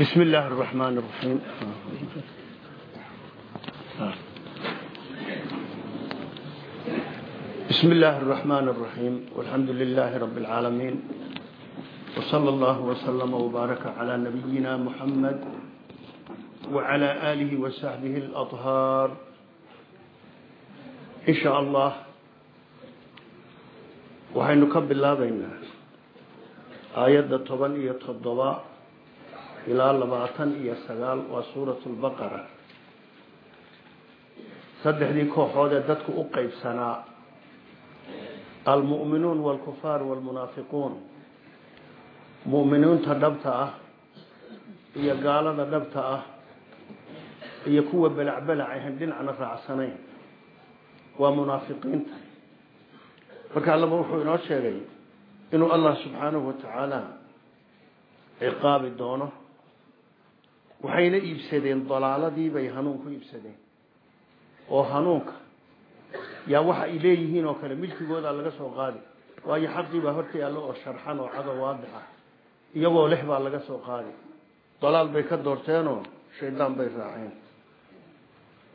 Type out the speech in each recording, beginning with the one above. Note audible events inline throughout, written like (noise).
بسم الله الرحمن الرحيم. بسم الله الرحمن الرحيم. والحمد لله رب العالمين. وصلى الله وسلم وبارك على نبينا محمد وعلى آله وصحبه الأطهار. إن شاء الله. وحين نكب الله بيننا. aayadda toban iyo toddoba ilaa labaatan iyo sagaal waa suuratu lbaqara saddexdii kooxood ee dadku u qeybsanaa almu'minuun waalkufaar waalmunaafiquun mu'miniinta dhabta ah iyo gaalada dhabta ah iyo kuwa belacbelac ahan dhinacna raacsanayn. Waa munaafiqiinta. Marka allaba wuxuu inoo sheegay inuu allah subxaanahu watacaala ciqaabi doono waxayna iibsadeen dalaaladii bay hanuun ku iibsadeen. Oo hanuunka yaa waxa ay leeyihiin oo kale milkigooda laga soo qaadi waayo xaqii baa horta yaallo oo sharxan oo cado waadix ah iyagoo lix baa laga soo qaadi. Dalaal bay ka doorteenoo shaydaan bay raaceen.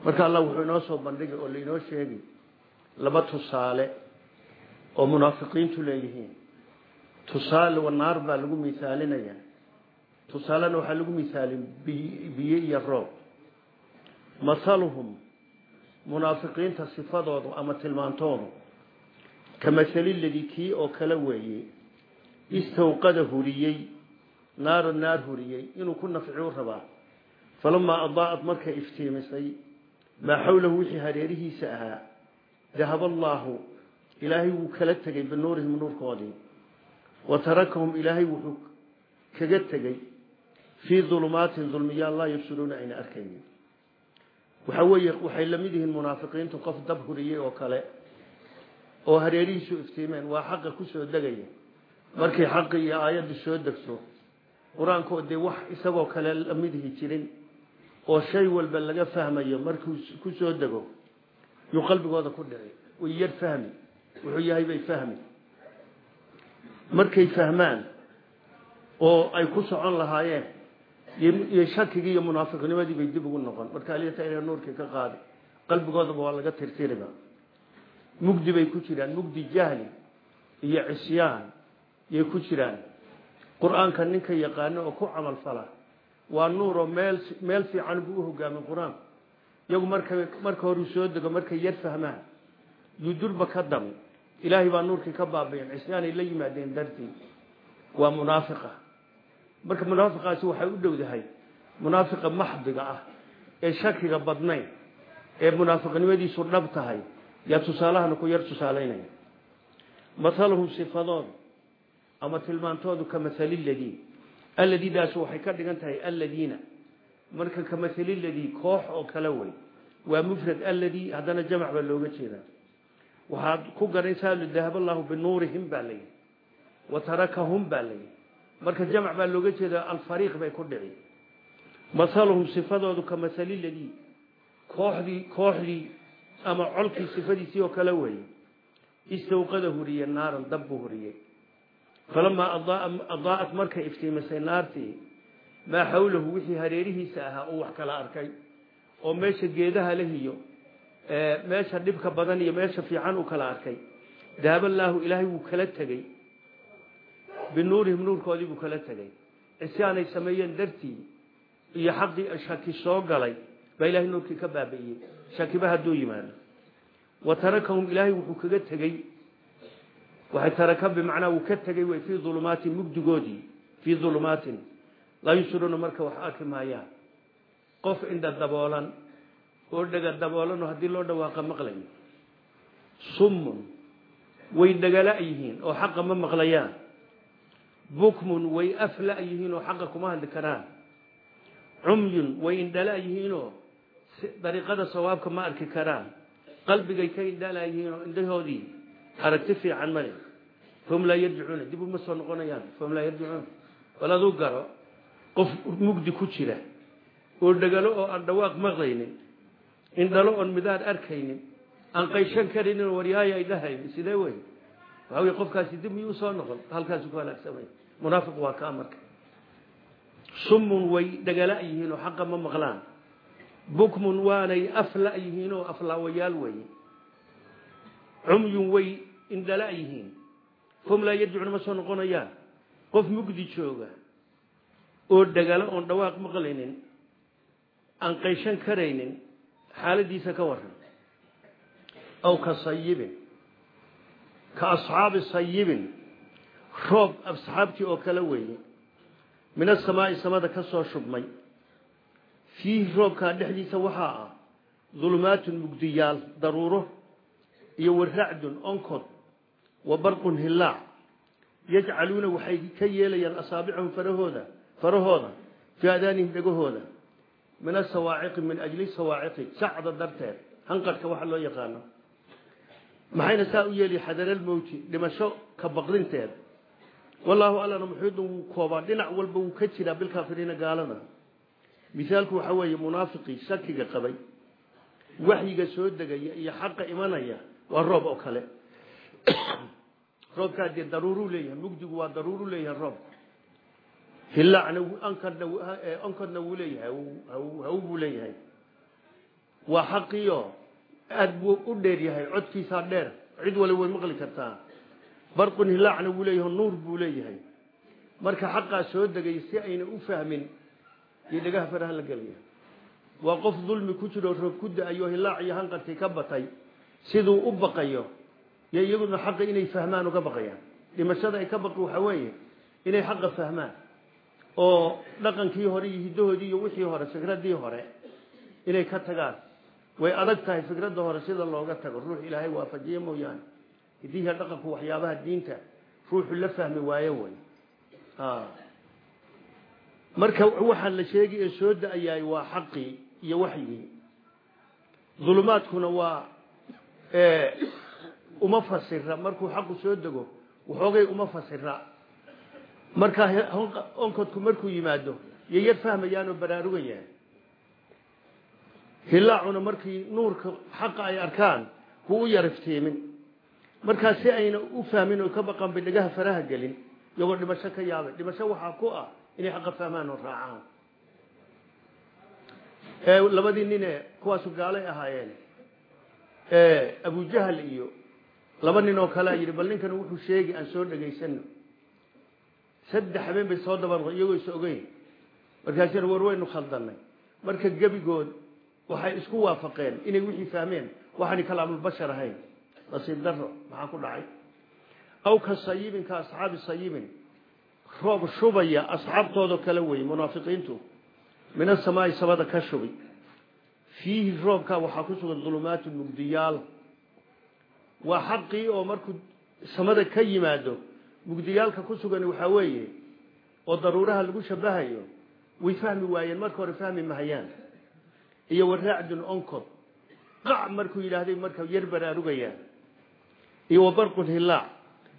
Marka allah wuxuu inoo soo bandhigay oo lainoo sheegay laba tusaale oo munaafiqiintu leeyihiin tusaale naar baa lagu misaalinaya. Tusaalena waxaa lagu misaalin biyo iyo roob. Masaluhum munaafiqiinta sifadoodu ama tilmaantoodu ka masali ladii kii oo kale weeye istawqada huriyey naara naar huriyey inuu ku nafciu rabaa. Falamaa adaa'at markay iftiimisay maa xawlahu wixii hareerihiisa ahaa dahaba allaahu ilaahay wuu kala tegay binuurihim nuurkoodii wa tarakahum ilaahay wuxuu kaga tegey fii dulumaatin dulmiyaal laa yubsiruuna ayna arkaynin. Waxa weeye waxay la mid yihiin munaafiqiintu qof dab huriyey oo kale oo hareerihiisu iftiimeen waa xaqa ku soo degaya. Markay xaqi iyo aayaddu soo degto qur'aankoo dee wax isagoo kale la midihi jirin oo shay walba laga fahmayo markuu ku soo dego yuu qalbigooda ku dhici yar fahmi wuxuu yahay bay fahmi markay fahmaan oo ay ku socon lahaayeen iyo shakigii iyo munaafiqnimadii bay dib ugu noqon. Marka alita ina nuurkii ka qaadi qalbigoodaba waa laga tirtiriba mugdi bay ku jiraan mugdi jahli iyo cisyaan yay ku jiraan. Qur'aanka ninka yaqaano oo ku camal fala waa nuuroo meel meel fiican buu u hogaamin qur'aanku iyagu marka marka horuu soo dego markay yar fahmaan yuu durba ka dami ilaahay baa nuurkii ka baabiyen cisyaanay la yimaadeen dartii waa munaafiqa. Marka munaafiqaasi waxay u dhowdahay munaafiqa maxdiga ah ee shakiga badnayn ee munaafiqnimadiisu dhab tahay yaa tusaalahana ku yar tusaalaynaya. Mahaluhum sifadoodu ama tilmaantoodu ka mahali ladii alladiidaas waxay ka dhigan tahay alladiina. Marka ka mahali ladii koox oo kale wey waa mufrad alladii haddana jamac baa looga jeedaa waxaad ku garanaysaa dahab allahu binuurihim baa layidhi wa tarakahum baa layidhi marka jamac baa looga jeedaa alfariiq bay ku dhici masaluhum sifadoodu ka masali ladii kooxdii kooxdii ama colkii sifadiisii oo kale weeye istawqada huriye naaran dab buu huriyey falamaa adaa'at markay iftiimisay naartii maa xawlahu wixii hareerihiisa ahaa uu wax kala arkay oo meesha geedaha lahiyo meesha dhibka badan iyo meesha fiican uu kala arkay. Dahaballaahu ilaahay wuu kala tegey. Binuurihim nuurkoodii buu kala tegey. Cisyaanay sameeyeen dartii iyo xaqii shaki soo galay baa ilahay nuurkii ka baabi'iyey. Shakiba hadduu yimaado. Wa tarakahum ilaahay wuxuu kaga tegey. Waxay taraka bimacnaa wuu ka tegey way fii ulumaatin mugdigoodii fii ulumaatin laa yusiruuna marka wax arki maayaan. Qof indha daboolan oo dhega daboolanoo haddii loo dhawaaqa maqlayo summun way dhagala yihiin oo xaqa ma maqlayaan. Bukmun way afla yihiin oo xaqa kuma hadli karaan. Cumyun way indhala yihiinoo dariiqada sawaabka ma arki karaan. Qalbigay ka indhala yihiin oo indhahoodii aragti fiican male fahum laa yarjicuuna dib uma soo noqonayaan. Fahum laa yarjicuuna bal garo. Qof mugdi ku jira oo dhagalo oo aan dhawaaq maqlaynin indhalo oon midaad arkaynin aan qayshan karinin waryaaya ay dhahaynin sidee wey? Waxaa wey qofkaasi dib miyuu soo noqon? Halkaasu ku halaagsamay munaafiq waa kaa marka summun way dhagala yihiin oo xaqa ma maqlaan. Bukmun waanay afla yihiin oo aflaawayaal weeye cumyun way indhala yihiin. Fom laa yarjicuna ma soo noqonayaan. Qof mugdi jooga oo dhagalo oon dhawaaq maqlaynin aan qayshan karaynin xaaladiisa ka waran aw ka sayibin ka asxaabi sayibin roob asxaabtii oo kale weeye. Min asamaa'i samada ka soo shubmay. Fiihi roobkaa dhexdiisa waxaa ah dulumaatun mugdiyaal daruuro iyo waracdun onkod wa barqun hillaac yajcaluuna waxay ka yeelayaan asaabicahum farahooda farahooda fii adaanihim dhegahooda min asawaaciqi min ajli sawaaciqi sacda darteed hanqadhka waxa loo yaqaano. Maxayna saa u yeeli xadaralmowti dhimasho ka baqdinteed. Wallaahu allana muxiidun wuu koobaa. Dhinac walba wuu ka jiraa bilkaafiriina gaalada. Misaalku waxa weeye munaafiqii shakiga qabay waxyiga soo degaya iyo xaqa imanaya waa roob oo kale. (coughs) Roobkaa dee daruuruu leeyahay mugdigu waa daruuru leeyahay roobku hilaacna ankadna onkodna wuu leeyahay haw buu leeyahay. Waa xaqiyo aada buu u dheer yahay codkiisaa dheer. Cid wali way maqli kartaa. Barqun hilaacna wuu leeyahay nuur buu leeyahay. Marka xaqaa soo degay si ayna u fahmin iyo dhagaha faraha la gelaya waa qof dulmi ku jiro roob ku da'ayo hilaac iyo hanqarkii ka batay siduu u baqayo yo iyaguna xaqa inay fahmaan uga baqayaan. Ka baqi inay xaqa fahmaan oo dhaqankii hore iyo hiddahoodii iyo wixii hore fikradii hore inay ka tagaan. Way adag tahay fikradda hore sida looga tago. Ruux ilaahay waafajiye mooyaane. Hidihiya dhaqanku waxyaabaha diinta ruuxu la fahmi waayo way. Marka waxaa la sheegi ee soo da'ayaay waa xaqii iyo waxyigii dulumaadkuna waa uma fasira markuu xaqu soo dego waxoogay uma fasira markaa onkodku markuu yimaado iyo yar fahmayaanoo baraarugayaan hilaacuna markii nuurka xaqa ay arkaan kuu u yar iftiimin. Markaa si ayna u fahmin oo ka baqan bay dhagaha faraha gelin iyagoo dhimasho ka yaabay dhimasho waxaa ku ah inay xaqa fahmaan oo raacaan. Labadii nine kuwaasu gaalay ahaayeen abujahal iyo laba nin oo kalea yidhi bal ninkan wuxuu sheegi aan soo dhegaysano saddex habeen bay soo daban iyagoo is ogeyn. Markaasina war waynu khaldanay marka gebigood waxay isku waafaqeen inay wixii fahmeen waxaani kalaamulbashar ahayn. Nasiib daro maxaa ku dhacay? Aw ka sayibin ka asxaabi sayibin roob shubaya asxaabtooda kale wey munaafiqiintu min asamaai samada ka shubi. Fiihi roobkaa waxaa ku sugan dulumaatu mugdiyaal. Waa xaqii oo markuu samada ka yimaado mugdiyaalka ku sugan waxaa weeye oo daruuraha lagu shabahayo way fahmi waayeen. Marka hore fahmi mahayaan iyo waraacdun onkod. Qac markuu yidhaahday marka yar baraarugayaan iyo wabarqun hilaac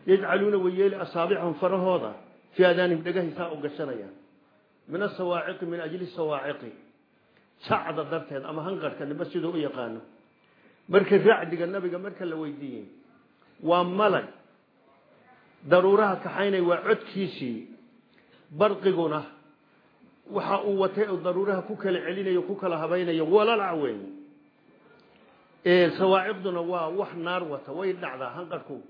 yajcaluuna way yeeli asaabicahum farahooda fii aadaanihim dhagahiisaa u gashanayaan min asawaaciqi min ajli sawaaciqi sacda darteed ama hanqarhka niba siduu u yaqaano. Marka racdiga nabiga marka la weydiiyey waa malag daruuraha kaxaynay waa codkiisii barqiguna waxa uu watay oo daruuraha ku kala celinayo ku kala habaynayo walalac weyn. Sawaaciqduna waa wax naar wata way dhacdaa hanqarhku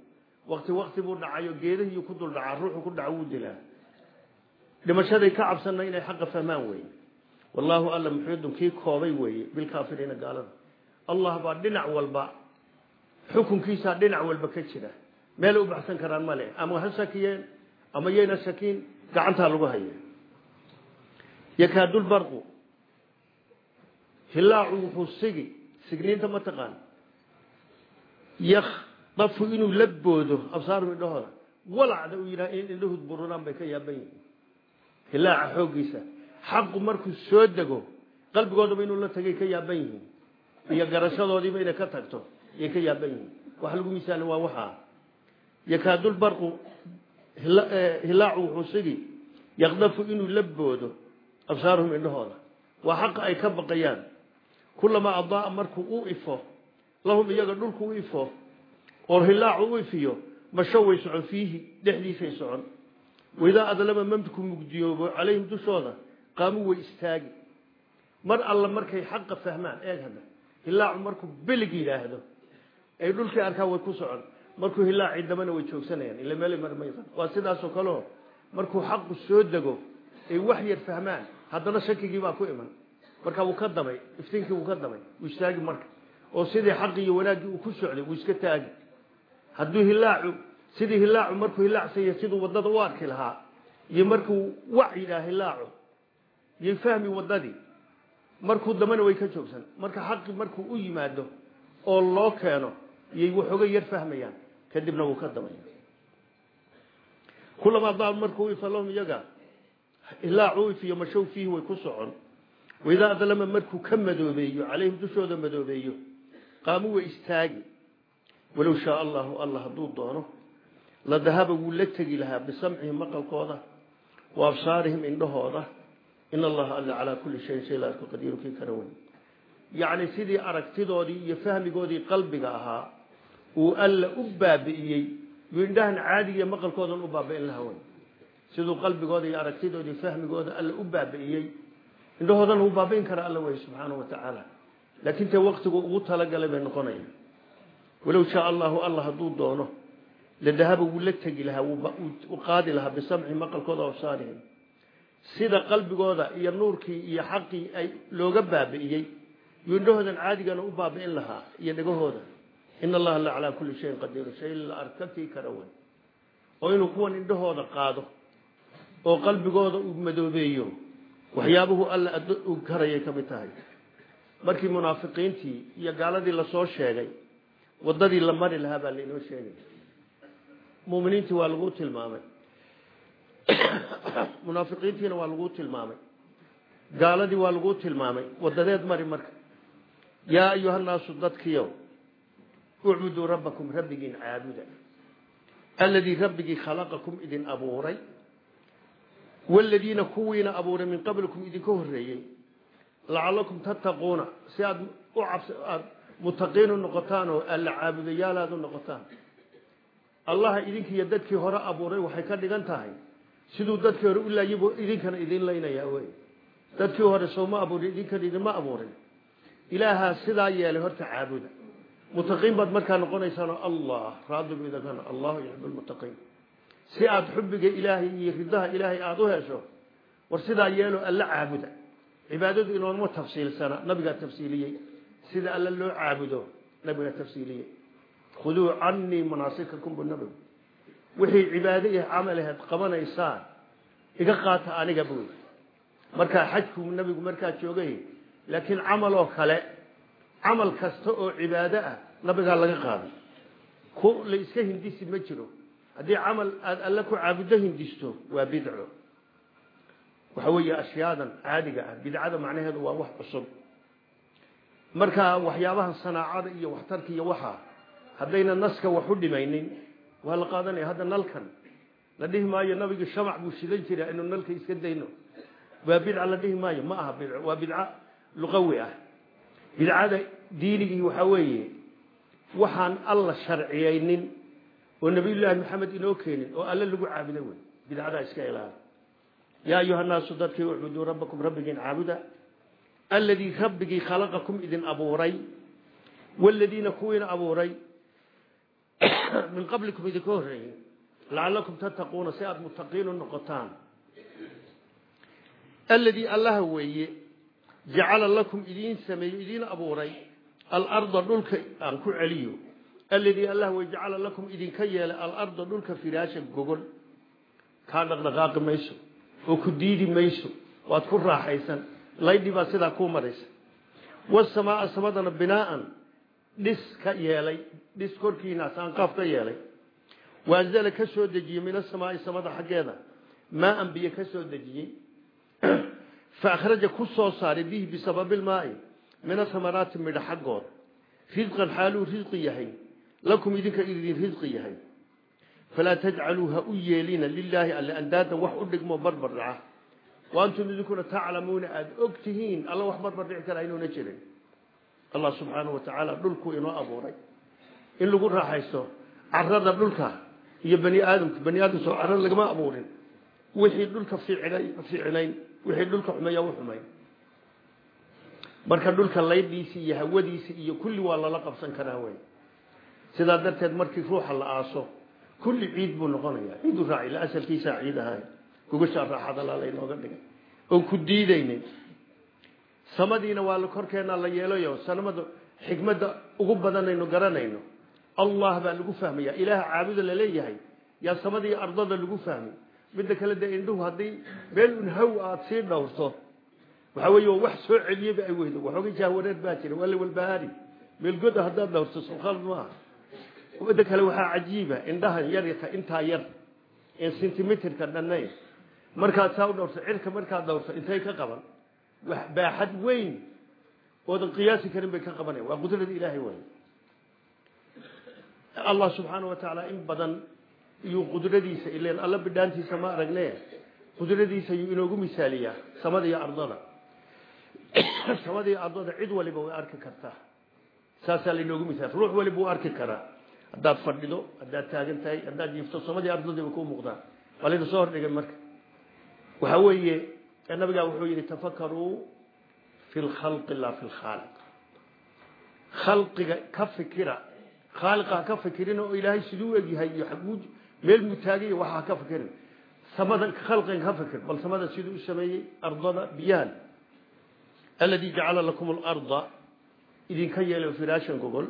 wakti wakti buu dhacayo geedahii ku dul dhacaa ruuxu ku dhaca wuu dilaa. Dhimashaday ka cabsanna inay xaqa fahmaan weeye wallaahu alla muxiidun kii koobay weeye bilkaafiriina gaalada. Allah baa dhinac walba xukunkiisaa dhinac walba ka jira meelay u baxsan karaan male ama ha shakiyeen ama yayna shakiin gacantaa lagu haya yakaadulbarqu hilaacu wuxuu sigi signiinta ma taqaan. Yakdafu inuu la boodo absaarum indhahooda walacda uu yidhaha in indhahood bururaan bay ka yaaban yihiin. Hilaaca xooggiisa. Xaqu markuu soo dego qalbigoodaba inuu la tagay ka yaaban yihiin. Iyo garashadoodiiba inay ka tagto yay ka yaaban yihiin. Wax lagu misaali waa waxaa yakaadulbarqu hilaacu wuxuu sigi yakdafu inuu la boodo absaaruhum indhahooda. Waa xaqa ay ka baqayaan. Kulamaa adaaa markuu u ifo lahum iyaga dhulku u ifo oo hilaacu u ifiyo masho way socon fiihi dhexdiisay socon. Waidaa adlama mamku mugdiyoobo calayhim dushooda qaamuu way istaagi. Mar alla markay xaqa fahmaan eeg hadda hilaacu markuu belig yidhaahdo ay dhulkii arkaan way ku socon markuu hilaaci dambana way joogsanayaan ila meel marmaysan waa sidaasoo kaleo markuu xaqu soo dego ay wax yar fahmaan haddana shakigii baa ku iman. Marka wuu ka damay iftiinkii wuu ka damay wuu istaagi marka. Oo sidii xaqii iyo wanaaggii uu ku socday wuu iska taagi. Hadduu hilaacu sidii hilaacu markuu hilaacsanya siduu waddada u arki lahaa iyo markuu wac yidhaha hilaacu iyo fahmi wadadii markuu dambana way ka joogsan. Marka xaqii markuu u yimaado oo loo keeno iyay waxooga yar fahmayaan kadibna wuu ka damaya kulamaa daal markuu ifa lahum iyaga ilaacu ifiyo mashow fiihi way ku socon. Waidaa adlama markuu ka madoobeeyo calayhim dushooda madoobeeyo qaamuu way istaagi. Walow shaa allahu alla hadduu doono la dahaba wuu la tegi lahaa bisamcihim maqalkooda wa absaarihim indhahooda. In allaha alla calaa kulli shayin shay laa qadiiru kii kara weyn yacni sidii aragtidoodii iyo fahmigoodii qalbiga ahaa uu alla u baabi'iyey yuu indhahan caadigiiyo maqalkoodan u baabi'in lahaa wey siduu qalbigooda iyo aragtidoodii fahmigooda alla u baabi'iyey indhahoodana uu baabi'in kara alla wey subxaanahu wa tacaala. Laakiin tee waktigu ugu talagalay bay noqonaya walow shaa allahu alla hadduu doono ladahaba wuu la tegi lahaa wuu qaadi lahaa bisamci maqalkooda absaarihim sida qalbigooda iyo nuurkii iyo xaqii ay looga baabi'iyey yuu indhahoodan caadigana u baabi'in lahaa iyo dhegahooda in allaha la calaa kulli shayin qadiiru shay la arkakii kara wey oo inuu kuwan indhahooda qaado oo qalbigooda uu madoobeeyo waxyaabuhu alla uu karayay ka mid tahay markii munaafiqiintii iyo gaaladii la soo sheegay wadadii la mari lahaa baa lainoo sheegay muminiintii waa lagu tilmaamay munaafiqiintiina waa lagu tilmaamay gaaladii waa lagu tilmaamay wadadeed mari marka yaa ayuha nnaasu ucbuduu rabbakum rabbigiin caabuda alladii rabbigii khalaqakum idin abuuray waladiina kuwiina abuuray min qablikum idinka horreeyey lacalakum tattaquuna si aad aada mutaqiin u noqotaan oo alla caabudayaal aada u noqotaan allaha idinkiiyo dadkii hore abuuray waxay ka dhigan tahay siduu dadkii hore u laayib idinkana idin laynayaa wey dadkii hore sooma abuurin idinkana idinma abuurin ilaahaa sidaa yeelay horta caabuda mutaqiin baad markaa noqonaysaano allah raadibu idinkana allahu yuxib lmuttaqiin si aada xubbiga ilaahay iyo ridaha ilaahay aada u hesho war sidaa yeelo alla caabuda cibaadadu inoonma tafsiilsana nabigaa tafsiiliyey sida alla loo caabudo nabigaa tafsiiliyey khuduu canii manaasikakum bu nabigu wixii cibaado iyo camal aheed qabanaysaan iga qaata aniga buu markaa xajku nabigu markaa joogay laakiin camal kasta oo cibaado ah nabigaa laga qaaday. Ku la iska hindisi ma jiro. Haddii camal aada alle ku caabudo hindisto waa bidco. Waxa weeye ashyaadan caadiga ah bidcada macnaheedu waa wax cusub. Marka waxyaabahan sanaacada iyo waxtarka iyo waxaa haddayna naska wax u dhimaynin waa la qaadanaya hadda nalkan. La dhihi maayo ah bidcada diinigii waxaa weeye waxaan alla sharciyaynin oo nabiyullaahi maxamed inoo keenin oo alle lagu caabudo wey. Bidcadaa iska ilaala yaa ayuha nnaasu dadkii ucbuduu rabbakum rabbigiin caabuda. Alladii rabbigii khalaqakum idin abuuray. Waladiina kuwiina abuuray. (coughs) Min qablikum idinka horreeyey lacalakum tattaquuna si aada mutaqiin u noqotaan. Alladii allaha weeye jacala lakum idiin sameeyo idiin abuuray alarda dhulka aan ku celiyo alladii allah weye jacala lakum idinka yeelay alarda dhulka firaasha gogol kaa dhaqdhaqaaqi mayso oo ku diidi mayso waad ku raaxaysan laydhi baa sidaa kuu maraysa wasamaaa samadana binaaan dhis ka yeelay dhis korkiina saanqaaf ka yeelay waanzala ka soo dejiyey min asamaai samada xaggeeda maaan biyo ka soo dejiyey fa akhraja ku soo saaray bihi bisababilmaai min asamaraati midha xaggood risqan xaaluu risqi yahay lakum idinka idin risqi yahay falaa tajcaluu ha u yeelina lilaahi alle andaadan wax u dhigmo barbar dhaca wa antum idinkuna taclamuuna aada og tihiin alla wax barbar dhici kara inuuna jirin allah subxaanahu wa tacaala dhulkuu inoo abuuray in lagu raaxaysto carada dhulka iyo bani aadamka bani wixii dhulka xumeeya u xumayn marka dhulka laydhiisi iyo hawadiisi iyo kulli waa lala qabsan karaa wey sidaa darteed markii ruuxa la aaso kulli ciid buu noqonayaa. Ciidu raaci la asalkiisaa ciid ahayn. Gugashaa raaxadala laynooga dhigay oon ku diidaynin. Samadiina waa korkeena la yeelayo. Sanamada xikmadda ugu badanaynu garanayno. Allah baa lagu fahmaya ilaaha caabuda la leeyahay yaa samadii ardada lagu fahmay dhowrto waxa weeye wax soo celiyaba ay weydo waxoogay jahwareer baa jira waa la walbahaari meel goda haddaad dhowrto soo khalad maaha midda kale waxaa cajiiba indhahan yaryarka intaa yar een sentimitirka dhannayn markaad saa u dhowrto cirka markaad dhowrto intay ka qaban wax baaxad weyn oodan qiyaasi karin bay ka qabanaya waa qudrada ilaahay wey allah subxaana wa tacaala in badan iyuu qudradiisa ileen alla bidhaantiisa ma aragne qudradiisa yuu inoogu misaaliyaa samada iyo ardada. (coughs) Samada iyo ardada cid waliba way arki kartaa. Saasaa lainoogu misaal. Ruux waliba wuu arki karaa. Haddaad fadhido haddaad taagan tahay haddaad jiifto samadii ardadii way ku muuqdaan. Waa layna soo hordhigay marka. Waxa weeye nabigaa wuxuu yidhi tafakaruu fi lkhalqi laa fi lkhaaliq khalqiga ka fikira khaaliqa ha ka fikirin oo ilaahay siduu egyahay iyo xaguu meel mutaagay waxa ha ka fikirin. Samada khalqigan ka fikir bal samada siduu u sameeyey ardada biyahan alladii jacala lakum alarda idinka yeelay firaashan gogol.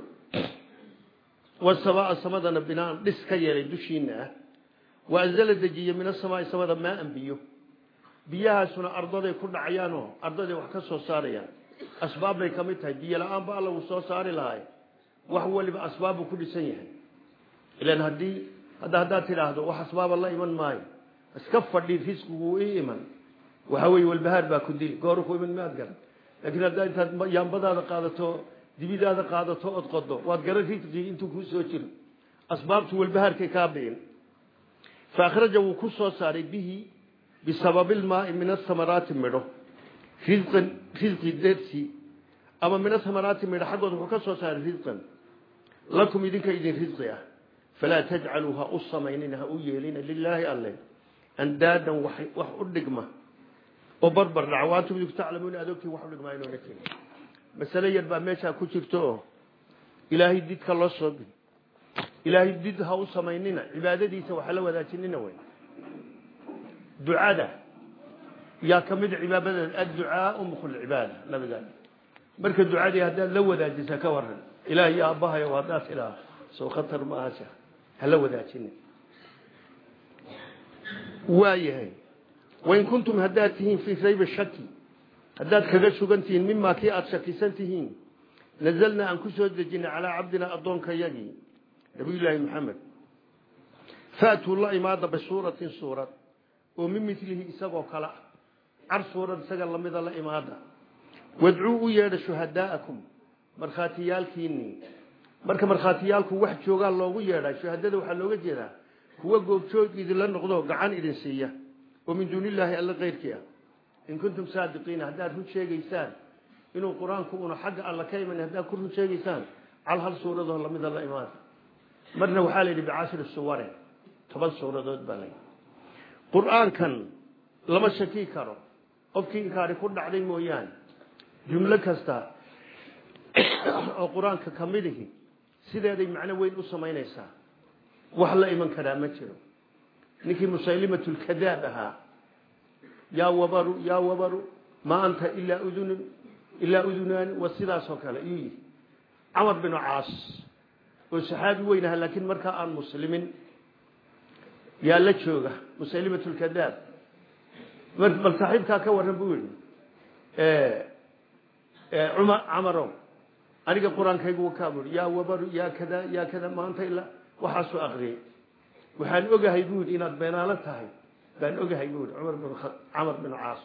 Wasamaa samadana binaan dhis ka yeelay dushiina ah waanzala dejiye min asamaai samada maaan biyo. Biyahaasuna ardaday ku dhacayaanoo ardaday wax ka soo saarayaan. Asbaab bay ka mid tahay biyo la'aan ba alla uu hadda haddaad tidhaahdo wax asbaaba la iman maayo. Iska fadhi risqigu ii iman. Waxa weeye walbahaar baa ku dili. Gooru ku iman maad garan. Laakiin haddaa intaad yaambadaada qaadato dibidaada qaadato od qodo waad garan risqigii intuu kuu soo jiro asbaabtu walbahaarkay kaa biin fa akhraja wuu ku soo saaray bihi bisababi lmaai min asamaraati midho. Risqan risqi dartii ama min asamaraati midho xaggooda wuxuu ka soo saaray risqan lakum idinka idin risqi ah falaa tajcaluu ha u samaynina ha u yeelina lilaahi alle andaadan wax u dhigma oo barbar dhaca waantum idinku taclamuuna adoogtiin wax u dhigmaa inuuna jirin masale yar baa meeshaa ku jirto oo ilaahay didka loo soo geli ilaahay did ha u samaynina cibaadadiisa waxa la wadaajinina wey ducada yaa ka mid cibaadada adducaau hala wadaajina waayahay wain kuntum haddaad tihiin fii raybi shaki haddaad kaga sugan tihiin mimaa kii aada shakisan tihiin nazalnaa aan ku soo dejinay calaa cabdina addoonkayagii nabiyullaahi maxamed faatuu la imaada bisuuratin suurad oo min milihi isagoo kale ah. Car suurad isaga lamida la imaada. Wadcuu u yeedha shuhadaa'akum markhaatiyaalkiinii marka markhaatiyaalku wax joogaa loogu yeedhaa shuhadada waxaa looga jeedaa kuwa goobjoog idinla noqdo gacan idin siiya. Oo min duuni illaahi alla keyrkii ah. In kuntum saadiqiina haddaad run sheegaysaan inuu qur'aanku una xagga alla ka iman haddaad ku run sheegaysaan cal hal suuradoo lamida la imaada marna waxaa la yidhi bicashri suware toban suuradood baa layidhi qur'aankan lama shaki karo. Qofkii inkaari ku dhacday mooyaane jumlo kasta (coughs) oo qur'aanka ka midihi sideeday macno weyn u samaynaysaa. Wax la iman karaa ma jiro. Ninkii musaylimatulkadaab ahaa. Yaa wabaru yaa wabaru maa anta ilaa udunun ilaa udunaani wa sidaasoo kale. Iyuu yihi camar binu caas oo saxaabi weyn aha laakiin markaa aan muslimin yaa la jooga musaylimatulkadaab bal saaxiibkaa ka warran buu yihi cumar camarow aniga qur'aankaygu wakaa bui yaa wabaru yaa kada yaa kada maanta ilaa waxaasuu akriyay waxaan ogahay buu yidhi inaad beenaalo tahay. Baan ogahay buu yidhi cumar bin camar bin caas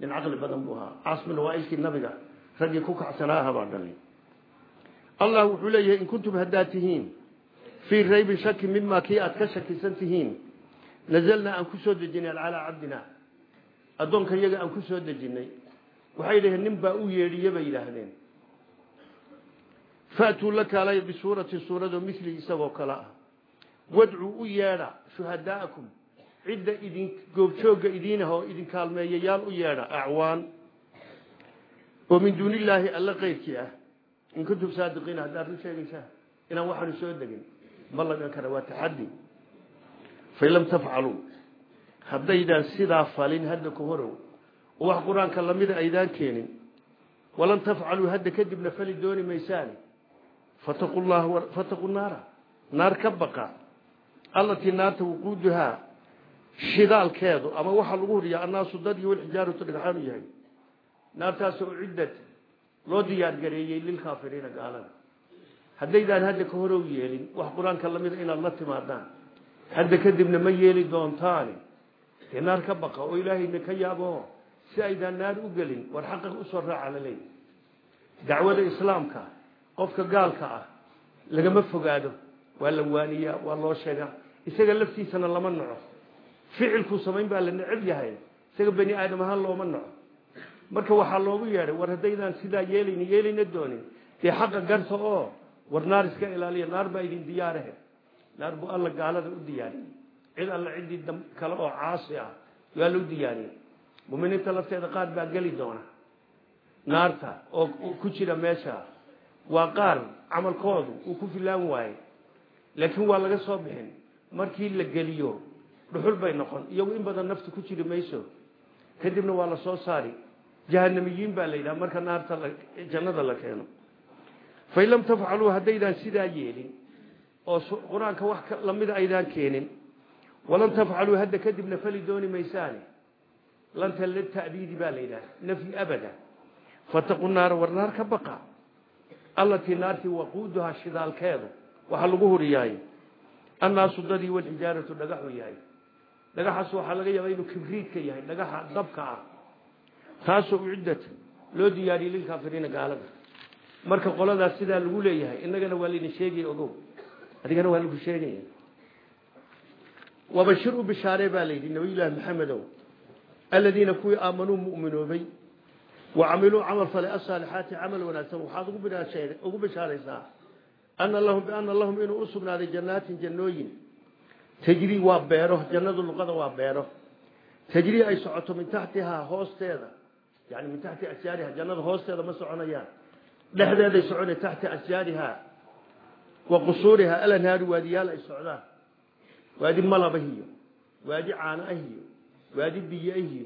nin caqli badan buu ahaa. Caas bin waailkii nabiga raggii ku kacsanaa aha baa dhalay allah wuxuu leeyahay in kuntum haddaad tihiin fii raybi shaki mima kii aad ka shakisan tihiin nazalnaa aan ku soo dejinay calaa cabdina. Addoonka iyaga aan ku soo dejinay. Waxay dhaheen nin baa u yeedhiye bay yidhaahdeen faatuu la kaalay bisuuratin suuradoo mili isagoo kale ah. Wadcuu u yeedha shuhadaa'akum cidda idin goobjoogga idiinah oo idin kaalmeeyayaal u yeedha acwaan. Oo min duuni illaahi alla keyrkii ah. In kuntum saadiqiina haddaad run sheegaysaa. Inaan waxaanu soo degin. Ma lagan kara waa taxaddi. Fain lam tafcaluu. Haddaydaan sidaa falin hadda ka horow. Oo wax qur'aanka lamida aydaan keenin. Walan tafcaluu hadda kadibna fali dooni maysaani fataqu llaha fataqu naara naar ka baqa. Allatii naarta wuquuduhaa shidaalkeedu ama waxaa lagu huriyaa annaasu dad iyo walxijaaratu dhagxaanu yahay. Naartaasoo uciddat loo diyaargareeyey lilkaafiriina gaalada. Haddaydaan hadda ka horow yeelin wax qur'aanka lamida inaad la timaadaan. Hadda kadibna ma yeeli doontaani. Dee naar ka baqa oo ilaahayna ka yaabo si aydaan naar u gelin war xaqa u soo raaca la leeyahy dacwada islaamka qofka gaalka ah lagama fogaado. Waa la waaniyaa waa loo sheegaa. Isaga laftiisana lama naco ficilkuu samayn baa la necab yahay. Isaga bani aadam ahaan looma naco marka waxaa loogu yeedhay war haddaydaan sidaa yeelayni yeelayna doonin. Dee xaqa garta oo war naar iska ilaaliya naar baa idin diyaarahe naar buu alla gaalada u diyaariyey. Cid alla ciddii kale oo caasi ah waa la u muminiinta lafteeda qaar baa geli doona. Naarta oo ku jira meesha waa qaar camalkoodu uu ku filaan waaye laakiin waa laga soo bixin. Markii la geliyo dhuxul bay noqon. Iyagu in badan nafta ku jiri mayso kadibna waa la soo saari. Jahanamiyiin baa la yidhaha marka naarta jannada la keeno. Fain lam tafcaluu haddaydaan sidaa yeelin oo qur'aanka wax lamida aydaan keenin walan tafcaluu hadda kadibna fali dooni maysaani lanta lita'biidi baa la yidhaha nafyi abada. Fataqu naara war naar ka baqa allatii naartii waquuduhaa shidaalkeedu waxaa lagu huriyaay annaasu dadii walxijaaratu dhagaxu yahay. Dhagaxaas waxaa laga yaabaa inuu kibriidka yahay dhagaxa dabka ah. Taasoo uciddat loo diyaariyey lilkaafiriina gaalada. Marka qoladaas sidaa lagu leeyahay innagana waa laydin sheegaya ogow. Adigana waa lagu sheegaya wabashir u bishaaree baa layidhi nabiyullaahi maxamedow aladiina kuwii aamanuu mu'minoobay وعملوا عمل فلا الصالحات عمل وناسب وحاضر بنا شيء وبشاريسنا أن لهم بأن لهم إنه أسبنا لجنات جنوين. تجري وابيره جنة اللقضة وابيره. تجري أي سعته من تحتها هوستيذا يعني من تحت أشجارها جنة هوستيذا ما سعنيان لحد هذا يسعون تحت أشجارها وقصورها الا الأنهار واديال السعودان وادي ملبه وادي عانائه وادي بيئه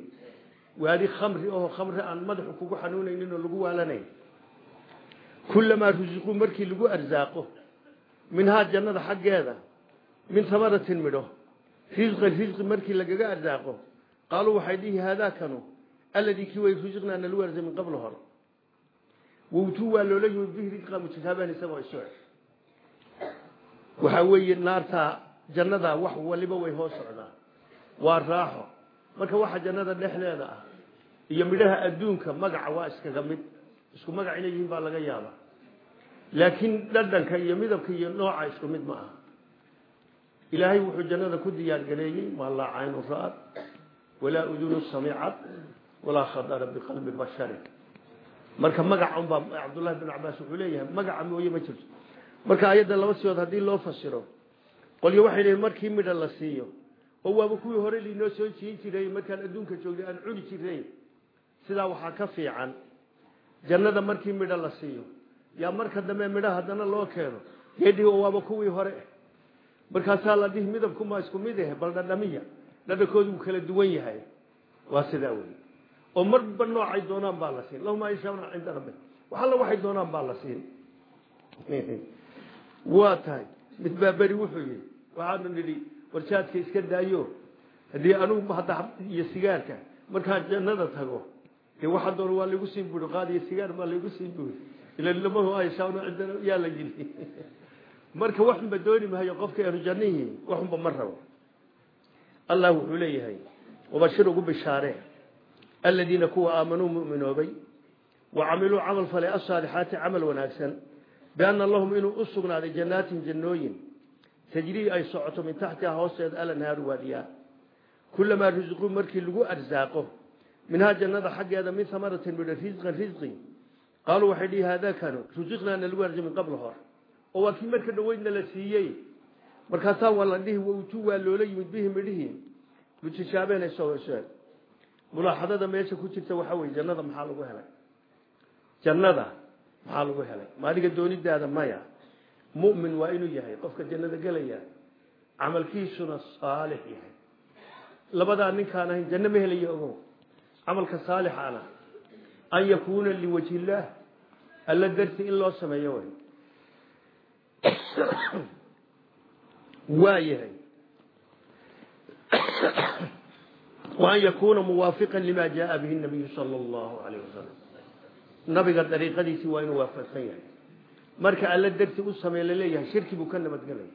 waadi khamri oo khamri aan madaxu kugu xanuunaynin oo lagu waalanayn. Kulamaa rusiquu markii lagu arsaaqo minhaa jannada xaggeeda min tamaratin midho risqan risqi markii lagaga arsaaqo qaaluu waxay dhihi haadaakanu alladii kii way rusiqnaa nalagu arsay min qabl hore. Wowtuu waa loola yimid bihi risqa mutasaabahan isagoo eg waxaa weeye naartaa jannada wax waliba way hoos socdaa. Waa raaxo marka waxa jannada dhexdeeda ah iyo midhaha adduunka magaca waa iskaga mid isku magac inay yihiin baa laga yaabaa. Laakiin dhadhanka iyo midabka iyo nooca isku mid ma aha. Ilaahay wuxuu jannada ku diyaargareeyey maa laa caynu ra'ad walaa udunu samicad walaa khadara biqalbi basharin marka magaca unbaa cabdullahi bin cabaas wuxuu leeyahay magaca mooye ma jirto. Marka ayadda laba siyood haddii loo fasiro qolyo waxay leeyihiin markii midha la siiyo oo waaba kuwii hore liinoo soo jiin jiray markaan adduunka joognay aan cuni jiray sidaa waxaa ka fiican jannada markii midho la siiyo. Yaa marka dambe midha haddana loo keeno geedhii waaba kuwii hore markaasaa la dhihi midabkuma isku mid ah bal dhadhamiya. Dhadhankoodu wuu kala duwan yahay. Waa sidaa wey oo marba noocay doonaan baa la siin. Lahuma yashauna cinda rabbi wax alla waxay doonaan baa la siin. (laughs) Waa tahay. Mid baa beri wuxuu yihi waxaanu nidhi warjaadka iska daayo. Haddii anugu hadda iyo sigaarka markaan jannada tago dee waxa doona waa laygu sii buuri qaad iyo sigaar baa laygu sii buuri ilan lamadu ayshaawn cidana yaa la geli (laughs) marka waxunba dooni mahayo qofka aanu jannihii waxunba ma rabo. Allah wuxuu leeyahay wabashir ugu bishaare aladiina kuwa aamanuu mu'minoobay wa camiluu camal falay asaalixaati camal wanaagsan bianna lahum inuu u tajrii ay socoto min taxtiha hoosteeda alanhaaru waadiyaha kulamaa rusiquu markii lagu arsaaqo. Minhaa jannada xaggeeda min amaratin midho risqan risqi qaaluu waxay dhihi haadaakanu rusiqnaana lagu arsa min qabla hore oo waa kii marka dhoweydna la siiyey. Markaasaa waa la dhihi wautu waa loola yimid bihi midhihii mutishaabeena soosee mulaaxadada meesha ku jirta waxaa weye jannada maxaa lagu helay? Jannada maxaa lagu helay? Maadiga doonidaada maya mumin waa inuu yahay qofka jannada gelaya camalkiisuna saalix yahay. Labadaa ninkaan ahayn janno ma helaya ogow. Camalka saalixaana an yakuuna liwajhi illaah alla darti in loo sameeyo way. (coughs) Waa yahay. (coughs) An yakuuna muwaafiqan lima jaaa bihi nabiyu sala allahu alayh wasalam nabiga dariiqadiisii waa inuu waafaqsan yahay marka alla darti u sameey la leeyahay shirki buu ka nabadgelaya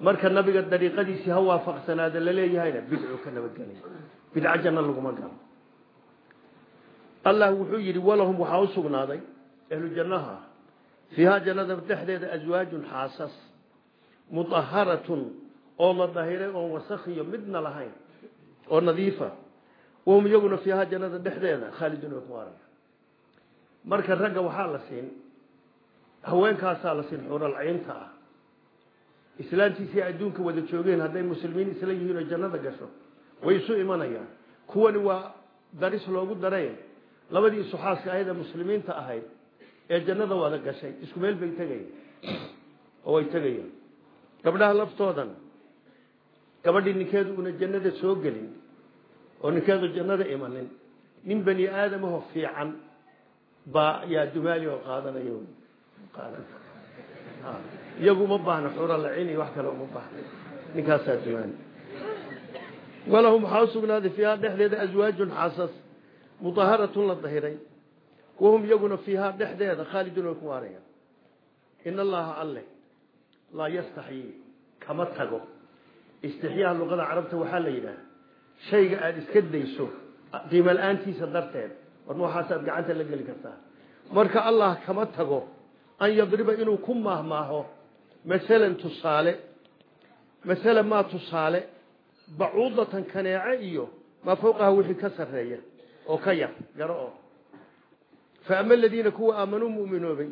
marka nabiga dariiqadiisii ha waafaqsanaada laleeyahayna bidcu ka nabadgelaya bidco janno laguma galo. Allah wuxuu yidhi walahum waxaa u sugnaaday ahlu jannaha jannada dhexdeeda aswaajun xaasas muطaharatun oo la dahiray oon wasakhiyo midna lahayn oo nadiifa. Wahum iyaguna fiihaa jannada dhexdeeda khaalidun way ku arag marka ragga waxaa la siin haweenkaasaa la siin xural ciinta ah. Islaantiisii adduunka wada joogeen hadday muslimiin isla yihiin oo jannada gasho way isu imanayaan. Kuwani waa daris loogu daray labadii isuxaaska ahayd ee muslimiinta ahayd ee jannada wada gashay isku meel bay tegayaan oo way tegayaan gabdhaha laftoodan gabadhii ninkeedu una jannada soo gelin oo ninkeedu jannada imanin nin bani aadamaho fiican baa yaa dumaali oo qaadanaya qaadan iyagu uma baahna xura lacin iyo wax kale uma baahna. Ninkaasaa dumaali walahum waxaa usugnaaday fiihaa dhexdeeda aswaajun xasas mudaharatun la dahiray. Wahum iyaguna fiihaa dhexdeeda khaalidun way ku waarayaan. In allaha alle laa yastaxyii kama tago. Istixyaaha luqada carabta waxaa la yidhaah shayga aada iska dayso qiimo la'aantiisa darteed warma waxaasaad gacanta la geli kartaa. Marka allah kama tago an yadriba inuu ku maahmaaho. Masalan tusaale masale maa tusaale bacuudatan kaneece iyo maa fawqaha wixii ka sarreeya oo ka yar garo oo. Fa ama aladiina kuwa aamanuu mu'minoobay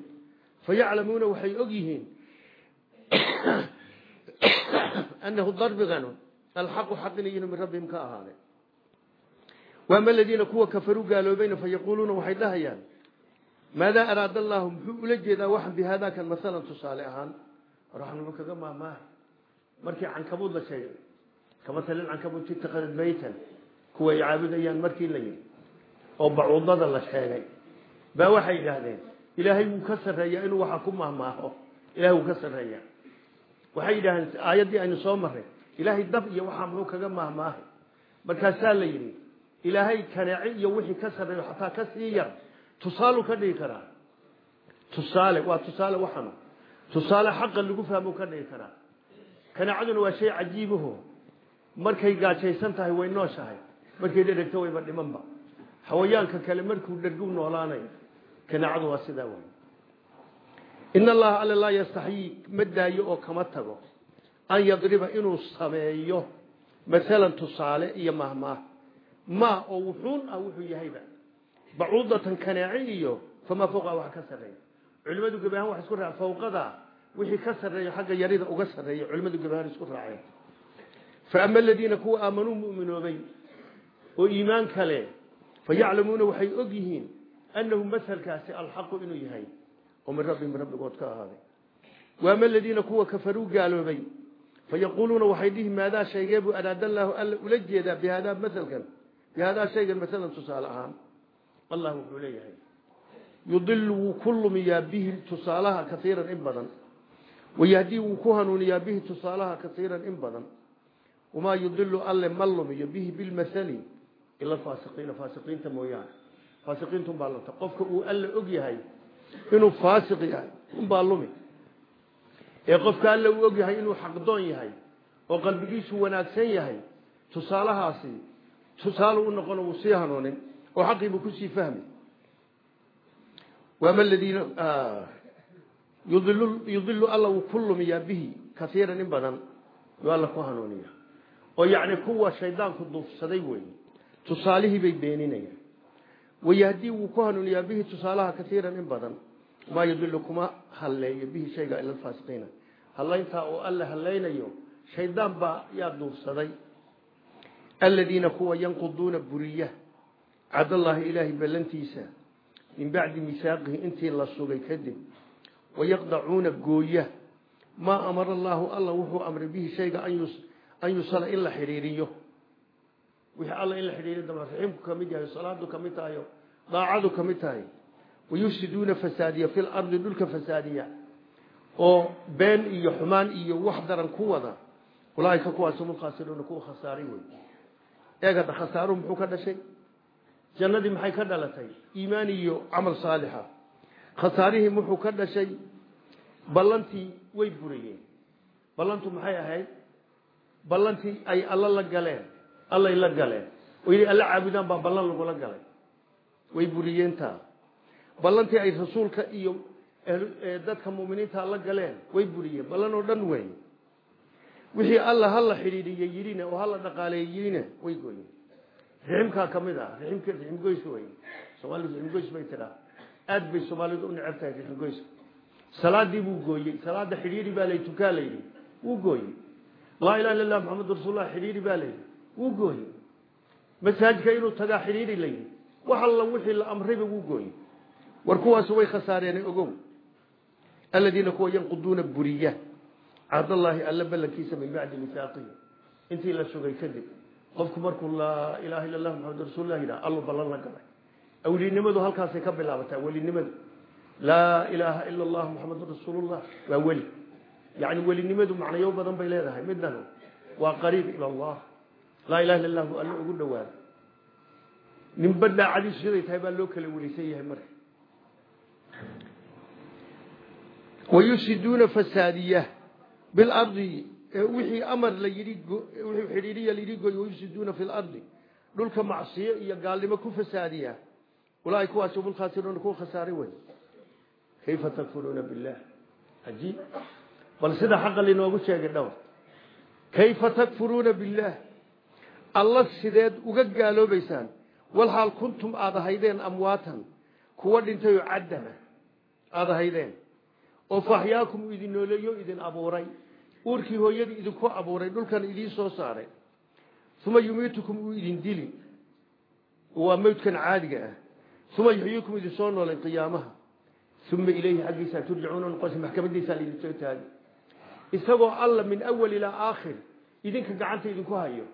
fa yaclamuuna waxay og yihiin (coughs) annahu darbiganu alxaqu xaqina yinu min rabbihim ka ahaaday waama aladiina kuwa kafaruu gaaloobayna fa yaquuluuna waxay dhahayaan maadaa araada allahu muxuu ula jeedaa waxaan bi haadaakan maalan tusaale ahaan waxaan wuxuu kaga maahmaahay markii cankabuud la sheegay kamasalin cankabuud itakadad baytan kuwa ay caabudayaan markii la yidhi oo bacuudada la sheegay baa waxay yidhaahdeen ilaahay wuu ka sarreeyaa inuu waxa ku maahmaaho ilahay wuu ka sarreeyaa waxay yidhahdeen aayaddii aynu soo marray ilaahay dab iyo waxaa muxuu kaga maahmaahay markaasaa la yidhi ilaahay kaneece iyo wixii ka sarreeyo xataa ka sii yar tusaalu ka dhigi karaa. Tusaale waa tusaale waxanu tusaale xaqa lagu fahmuu ka dhigi karaa. Kaneecaduna waa shay cajiibaho. Markay gaajaysan tahay way nooshahay. Markay dhedhegto wayba dhimanba xawayaanka kale markuu dhergu noolaanayo kaneecadu waa sidaa wey in allaha alle laa yastaxyii ma daayo oo kama tago. An yadriba inuu sameeyo. Maalan tusaale iyo mahmaah. Ma oo wuxuun ah wuxuu yahayba ka sarreeya culimadu gebi ahaan waxa isku raaceen fawqada wixii ka sarreeya xagga yarida uga sarreeya culimadu gebi ahaan isku raaceen fa ama aladiina kuwa aamanuu mu'minoobay oo iimaan kale fayaclamuuna waxay og yihiin annahu masalkaasi alxaqu inuu yahay oo min rabbihim rabbigood ka ahaaday waama aladiina kuwa kafaruu gaaloobay fayaquuluuna waxay dhihi maadaa shaygee buu araada allaahu alla ula jeedaa bihadaa masalkan bihadaa shaygan masalan tusaale ahaan allah wuxuu leeyahay yudilu wuu ku lumiyaa bihi tusaalaha kaiiran in badan wayahdii wuu ku hanuuniyaa bihi tusaalaha kaiiran in badan wamaa yudilu alle ma lumiyo bihi bilmasali ila faasiqiina faasiqiinta mooyaane faasiqiintun baa lanta qofka uu alla og yahay inuu faasiq yahay unbaa lumi. Ee qofka alla uu og yahay inuu xaqdoon yahay oo qalbigiisu wanaagsan yahay tusaalahaasi tusaale u noqon wuu sii hanuunin oo xaqiibuu ku sii fahmi waama aladiina yudilu alla wuu ku lumiyaa bihi kaiiran in badan yuu alla ku hanuuniya oo yacni kuwa shaydaanku duufsaday wey tusaalihii bay beeninayaan. Wayahdii wuu ku hanuuniyaa bihi tusaalaha kaiiran in badan maa yudilu kuma halleeyo bihi shayga ila faasiqiina hallayntaa oo alla hallaynayo shaydaan baa yaa duufsaday. Aladiina kuwa yanquduuna buriya cabdallaahi ilaahay ballantiisa min bacdi misaaqihi intii la sugay kadib wayaqdacuuna gooya maa amara allaahu alla wuxuu amray bihi shayga an yusala in la xidhiiriyo wixii alla in la xidhiiriyo dama raxiimku ka mid yahay salaadu ka mid tahayo daacadu ka mid tahay wayufsiduuna fasaadiya fi lardi dhulka fasaadiya oo been iyo xumaan iyo wax daran ku wada ulaaika kuwaas hum lkhaasiruuna kuwa khasaaray wey ka dhashay jannadii maxay ka dhalatay? Iimaan iyo camal saalixa. Khasaarihii muxuu ka dhashay? Ballantii way burayeen ballantu maxay ahayd? Ballantii ay alla la galeen. Allay la galeen. Oo yidhi alla caabudaan baa ballan lagula galay. Way buriyeentaa ballantii ay rasuulka iyo dadka muminiinta la galeen way buriyeen. Ballan oo dhan wey wixii alla hala xidhiidhiye yidhina oo hala dhaqaaleeye yidhina way gooyeen riximkaa ka mid ah riximka riximgoys wey soomaalidu riximgoys bay tidhaa aad bay soomaalidu u neceb tahay riximgoyska salaadii buu gooyey salaada xidhiidhi baa lay tukaa layidhi wuu gooyey. Laa ilaha illa allah maxamadu rasuulullah xidhiidhi baa layidhi wuu gooyey. Masaajidka inuu tagaa xidhiidhi layidhi wax alla wixii la amrayba wuu gooyey. War kuwaas way khasaareen ogow. Aladiina kuwa yanquduuna buriya cahdallaahi alla ballankiisa min bacdi misaaqihi intii la sugay kadib qofku markuu laa ilaha illa allah maxamadu rasuulullah yidhaha allu ballan la galay. Awlinimadu halkaasay ka bilaabataa welinimadu laa ilaaha ila allah maxamadu rasuulullah waa weli. Yacni welinimadu macnayo badan bay leedahay. Midnan waa qariib ila allah. Laa ilaha illa allah alla ugu dhawaada ninba daacadiisu siday tahay baa loo kala welisan yahay marka. Wayufsiduuna fasaadiya bilardi wixii amar la yidhi wixii xidhiiriya layidhi gooy wayufsiduuna fi lardi dhulka macsiyo iyo gaalnimo ku fasaadiya. Ulaahi kuwaas hum lkhaasiruuna kuwa khasaaray wey kayfa takfuruuna billah? Cajiib. Bal sida xaqa linoogu sheegay dhowr. Kayfa takfuruuna billaah alla sideed uga gaaloobaysaan. Walxaal kuntum aada ahaydeen amwaatan. Kuwa dhintay oo caddama aada ahaydeen. Oo faaxyaakum uu idin nooleeyo idin abuuray uurkii hooyadii idinku abuuray dhulkan idiin soo saaray. Uma yumiitukum uu idin dili. Waa mawdkan caadiga ah. Uma yuxyiikum idin soo noolay qiyaamaha. Uma ilayhi xaggiisa turjacuuna noqos maxkamadiisa laidin soo taagi. Isagoo alla min awal ilaa aakhir idinka gacanta idinku hayo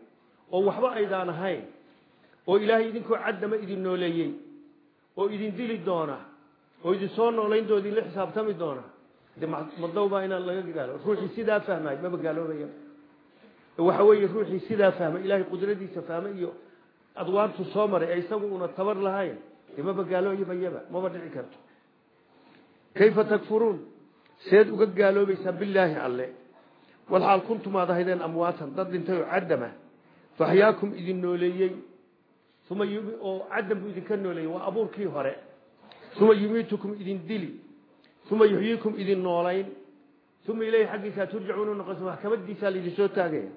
oo waxba aydaan ahayn oo ilaahay idinkoo caddama idin nooleeyey oo idin dili doona oo idin soo noolayn doo idinla xisaabtami doona madowbaa inaan laga gaalo? Ruuxii sidaa fahmay maba gaaloobaya waxa weeye ruuxii sidaa fahmay ilaahay qudradiisa fahmay iyo adwaartu soo maray ee isagu una tabar lahayn. Dee maba gaaloobayaba maba dhici karto. Kayfa takfuruun? Seed uga gaaloobaysaa bilaahi alle. Walxaal kuntum aad ahaydeen amwaatan dad dhintay oo cadama faxyaakum idin nooleeyey. Uma oo cadam buu idinka nooleeyey waa abuurkii hore. Uma yumiitukum idin dili uma yuxyiikum idin noolayn uma ileyhi xaggiisaa turjacuuna noqosa maxkamadiisaa laidin soo taagaya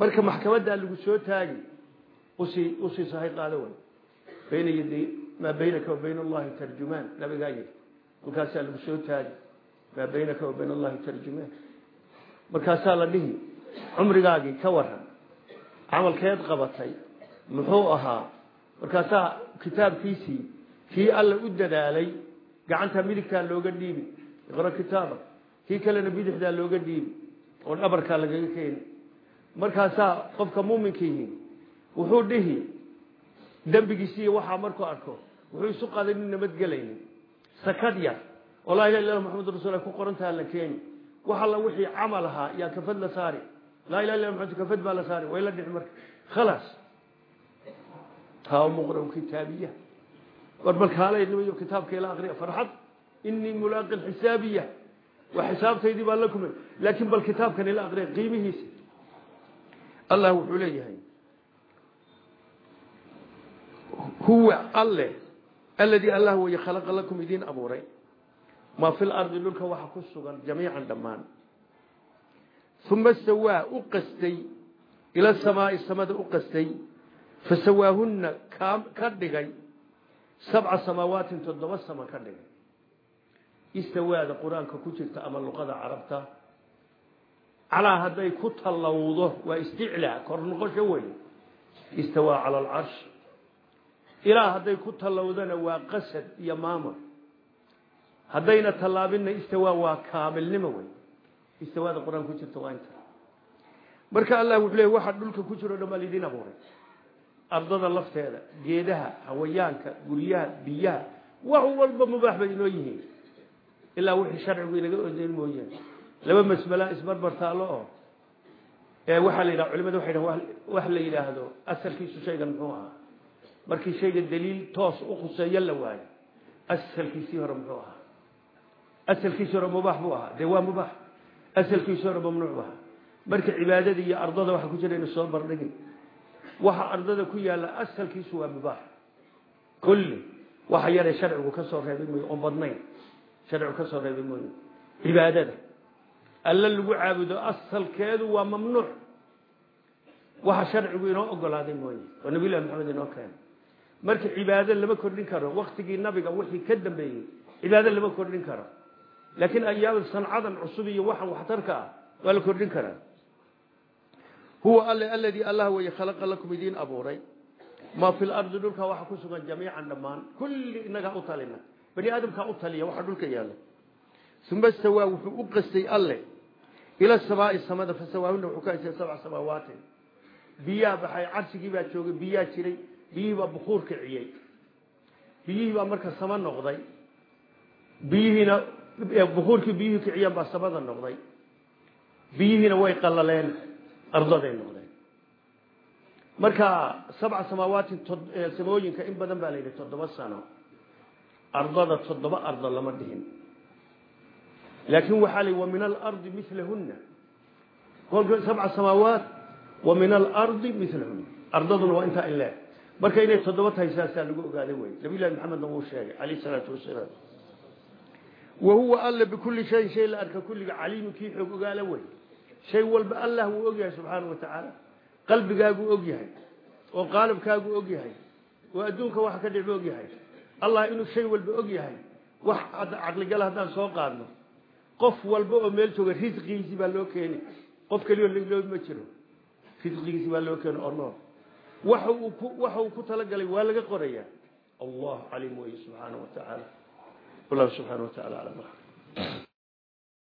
marka maxkamaddaa lagu soo taagi u sii u sii sahay qaado way bayna yaday maa baynaka wa bayna allahi tarjumaan nabigaa yidhi halkaasaa lagu soo taagi maa baynaka wa bayna allahi tarjumaan markaasaa la dhihi cumrigaagii ka waran camalkeed qabatay muxuu ahaa markaasaa kitaabkiisii kii alla u dadaalay gacanta midigtaa looga dhiibi iqro kitaaba kii kalena bidixdaa looga dhiibi oo dhabarkaa lagaga keeni. Markaasaa qofka muuminkiihi wuxuu dhihi dembigiisiiy waxaa markuu arko wuxuu isu qaday nin nabadgelaynin sakad yar oo laa ilaha illa maxamad rasul ku qorantaha la keeni. Wax alla wixii camal ahaa yaa kafad la saari. Laa ilaha illa maxamad kafad baa la saari way la dhici marka. Khalaas taa muqra kitaabiya war balkaalay nimayo kitaabka ila aqriya farxad inii mulaaqin xisaabiya waa xisaabtaydii baa la kumay laakiin bal kitaabkan ila aqriya qiimihiisa. Allah wuxuu leeyahay huwa alle alladii allah weye khalaqa lakum idiin abuuray. Maa fi lardi dhulka waxa ku sugan jamiican dhammaan. Uma sawaa u qastay ila samaai samada u qastay. Fasawaahunna ka dhigay sabca samaawaati toddoba sama ka dhigay. Istawaada qur'aanka ku jirta ama luqada carabta calaa hadday ku tallowdo waa isticlaa kor noqosho wey istawaa cala alcarsh ilaa hadday ku tallowdana waa qasad iyo maamul. Haddayna tallaabinna istawaa waa kaamilnimo wey istawaada qur'aan ku jirta waa inta. Marka allah wuxuu leey waxa dhulka ku jiro dhan baa lidiin abuuray ardada lafteeda geedaha hawayaanka guryaha biyaha wax walba mubaax bay inoo yihiin. Ilaa wixii sharcigu inaga odeyn mooyaane laba masmala isbarbar taalo oo waxaa la yidhaha culimada waxay dhahan wax la yidhaahdo asalkiisu shaygan muxuu ahaa. Markii shayga daliil toos u khuseeyo la waayo asalkiisii hore muxuu ahaa. Asalkiisii hore mubaax buu ahaa dee waa mubaax. Asalkiisii hore mamnuuc bu ahaa. Marka cibaadada iyo ardada waxa ku jira inu soo bardhigin waxa ardada ku yaalla asalkiisu waa mubaax kulli waxa yare sharcigu ka soo reebay mooye oon badnayn. Sharcigu ka soo reebay mooye. Cibaadada alla lagu caabudo asalkeedu waa mamnuuc. Waxa sharcigu inoo ogolaaday mooye oo nabiyullahi maxamed inoo keenay. Marka cibaado lama kordhin karo waktigii nabiga wixii ka dambeeyey cibaado lama kordhin karo. Laakiin ayaam sancadan cusub iyo waxan waxtarka ah waa la kordhin karaa huwa alle aladii allah weye khalaqa lakum idiin abuuray. Maa fi lardi dhulka waxa ku sugan jamiican dhammaan. Kulli inagaa u talina. Bani aadamkaa u taliya waxa dhulka yaalla. Uma stawaa wuxuu u qastay alle. Ila samaai samada fasawaahuna wuxuu ka haysay sabca samaawaati. Biyaa baxay carsigii baa joogay biyaa jiray biyihii baa bukuur kiciyey biyihii baa marka sama noqday. Biyihiina bukuurkii biyihii kiciyeen baa samada noqday. Biyihiina way qalaleen la yidhi toddoba sano ardada toddoba ardo lama dhihin laakin waxaa la wa min alardi milahuna kolka sabca samaawaat wa min alardi milahuna ardaduna waa intaa in leeg marka inay toddoba tahay saasaa lagu ogaaday wey nabiy llahi maxamedna wuu sheegay calayh salaatu wasalaam wa huwa alla bikulli shayin shay la arka kulliga caliimu kii xoog ogaala wey shay walba allah wuu og yahay subxaana wa tacaala qalbigaaguu og yahay oo qaalibkaaguu og yahay oo adduunka waxa ka dhicu og yahay allah inuu shay walba og yahay wax caqligala haddaan soo qaadno qof walba oo meel jooga risqigiisii baa loo keeni qof keliyo loo ma jiro risqigiisii baa loo keeni oo nool waxa uu ku talagalay waa laga qorayaa allah caliim weye subxaana wa